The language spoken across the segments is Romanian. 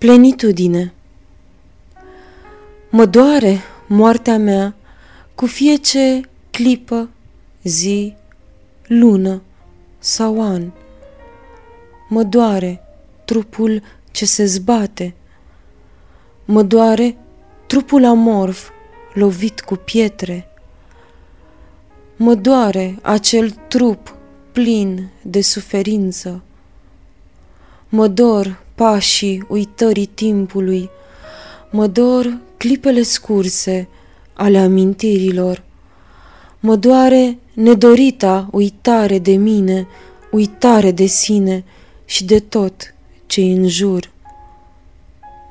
Plenitudine Mă doare moartea mea cu fiece clipă, zi, lună sau an. Mă doare trupul ce se zbate. Mă doare trupul amorf lovit cu pietre. Mă doare acel trup plin de suferință. Mă dor pașii uitării timpului, mă dor clipele scurse ale amintirilor. Mă doare nedorita uitare de mine, uitare de sine și de tot ce în jur.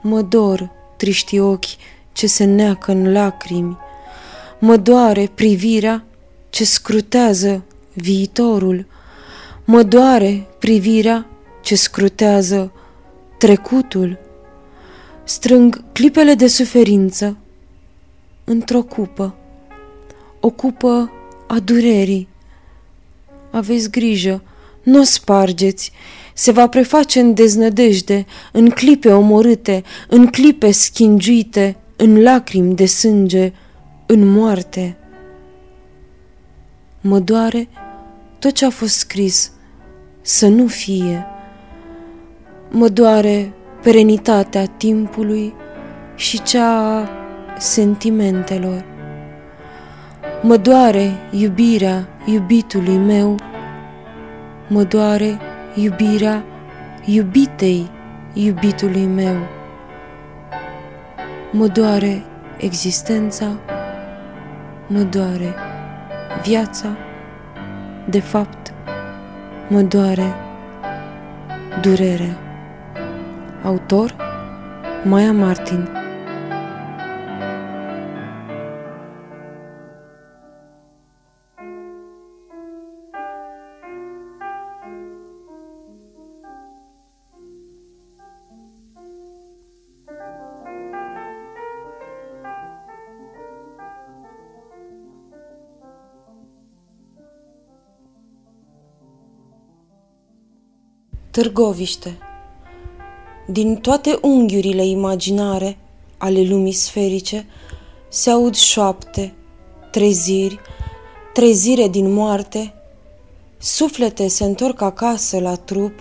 Mă dor triști ochi ce se neacă în lacrimi, mă doare privirea ce scrutează viitorul, mă doare privirea ce scrutează trecutul, strâng clipele de suferință într-o cupă, o cupă a durerii. Aveți grijă, nu o spargeți, se va preface în deznădejde, în clipe omorâte, în clipe schingiuite, în lacrimi de sânge, în moarte. Mă doare tot ce a fost scris, să nu fie Mă doare perenitatea timpului și cea a sentimentelor. Mă doare iubirea iubitului meu, mă doare iubirea iubitei iubitului meu. Mă doare existența, mă doare viața, de fapt, mă doare durerea. Autor Maya Martin. Târgoviște din toate unghiurile imaginare ale lumii sferice se aud șoapte, treziri, trezire din moarte, suflete se întorc acasă la trup,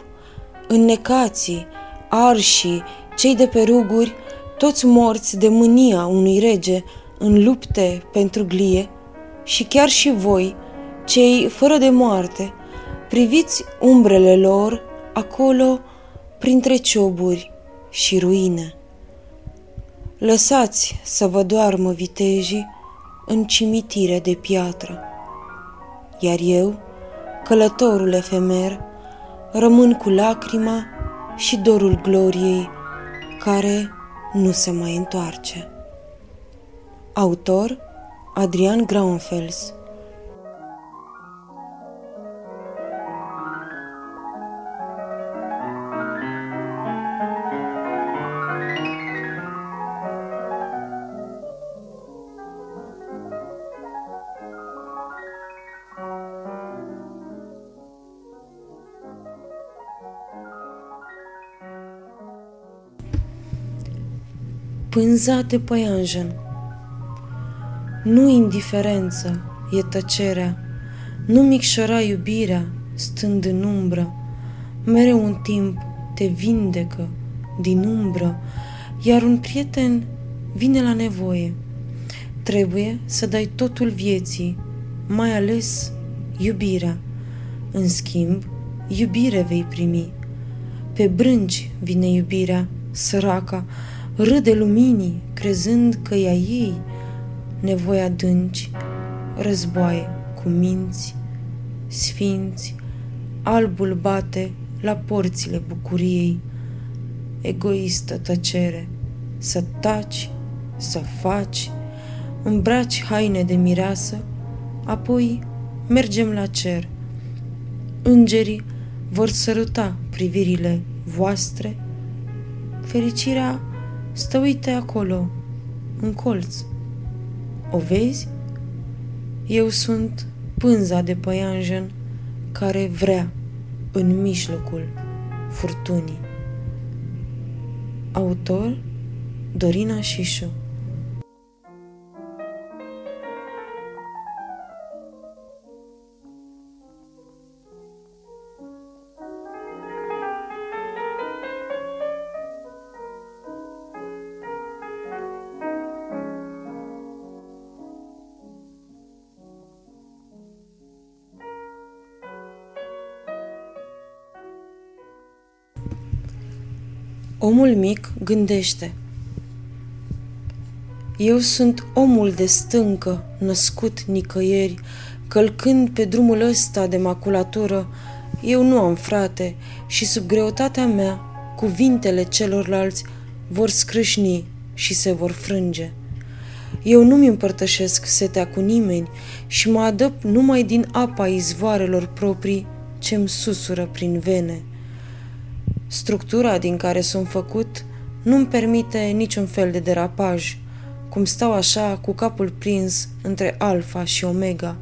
înnecații, arșii, cei de pe ruguri, toți morți de mânia unui rege în lupte pentru glie, și chiar și voi, cei fără de moarte, priviți umbrele lor acolo printre cioburi și ruine. Lăsați să vă doarmă vitejii în cimitire de piatră, iar eu, călătorul efemer, rămân cu lacrima și dorul gloriei care nu se mai întoarce. Autor Adrian Graunfels pânza de păianjen. Nu indiferență e tăcerea, nu micșora iubirea stând în umbră, mereu un timp te vindecă din umbră, iar un prieten vine la nevoie. Trebuie să dai totul vieții, mai ales iubirea. În schimb, iubire vei primi. Pe brânci vine iubirea, săraca, râde luminii, crezând că ea ei nevoi adânci războaie cu minți, sfinți, albul bate la porțile bucuriei, egoistă tăcere, să taci, să faci, îmbraci haine de mireasă, apoi mergem la cer. Îngerii vor săruta privirile voastre. Fericirea stă uite acolo, în colț. O vezi? Eu sunt pânza de păianjen care vrea în mijlocul furtunii. Autor Dorina Șișu Omul mic gândește. Eu sunt omul de stâncă, născut nicăieri, călcând pe drumul ăsta de maculatură, eu nu am frate și sub greutatea mea, cuvintele celorlalți vor scrâșni și se vor frânge. Eu nu-mi împărtășesc setea cu nimeni și mă adăp numai din apa izvoarelor proprii ce-mi susură prin vene. Structura din care sunt făcut nu-mi permite niciun fel de derapaj, cum stau așa cu capul prins între alfa și omega.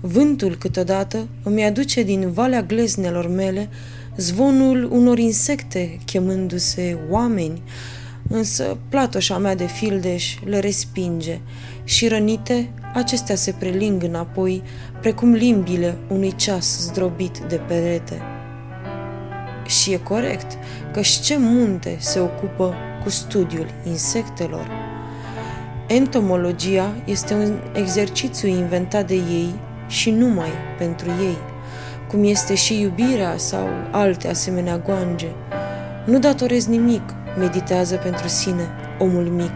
Vântul câteodată îmi aduce din valea gleznelor mele zvonul unor insecte chemându-se oameni, însă platoșa mea de fildeș le respinge și rănite acestea se preling înapoi precum limbile unui ceas zdrobit de perete. Și e corect, că și ce munte se ocupă cu studiul insectelor. Entomologia este un exercițiu inventat de ei și numai pentru ei, cum este și iubirea sau alte asemenea goange. Nu datorez nimic, meditează pentru sine omul mic.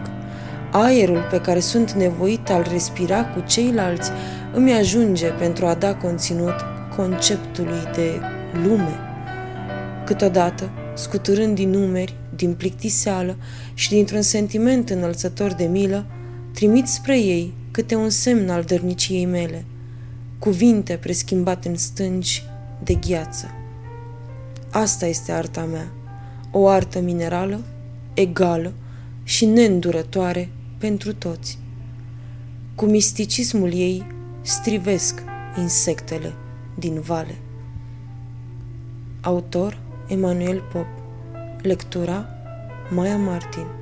Aerul pe care sunt nevoit al respira cu ceilalți îmi ajunge pentru a da conținut conceptului de lume câteodată, scuturând din numeri, din plictiseală și dintr-un sentiment înălțător de milă, trimit spre ei câte un semn al dărniciei mele, cuvinte preschimbate în stânci de gheață. Asta este arta mea, o artă minerală, egală și neîndurătoare pentru toți. Cu misticismul ei strivesc insectele din vale. Autor Emanuel Pop. Lectura Maya Martin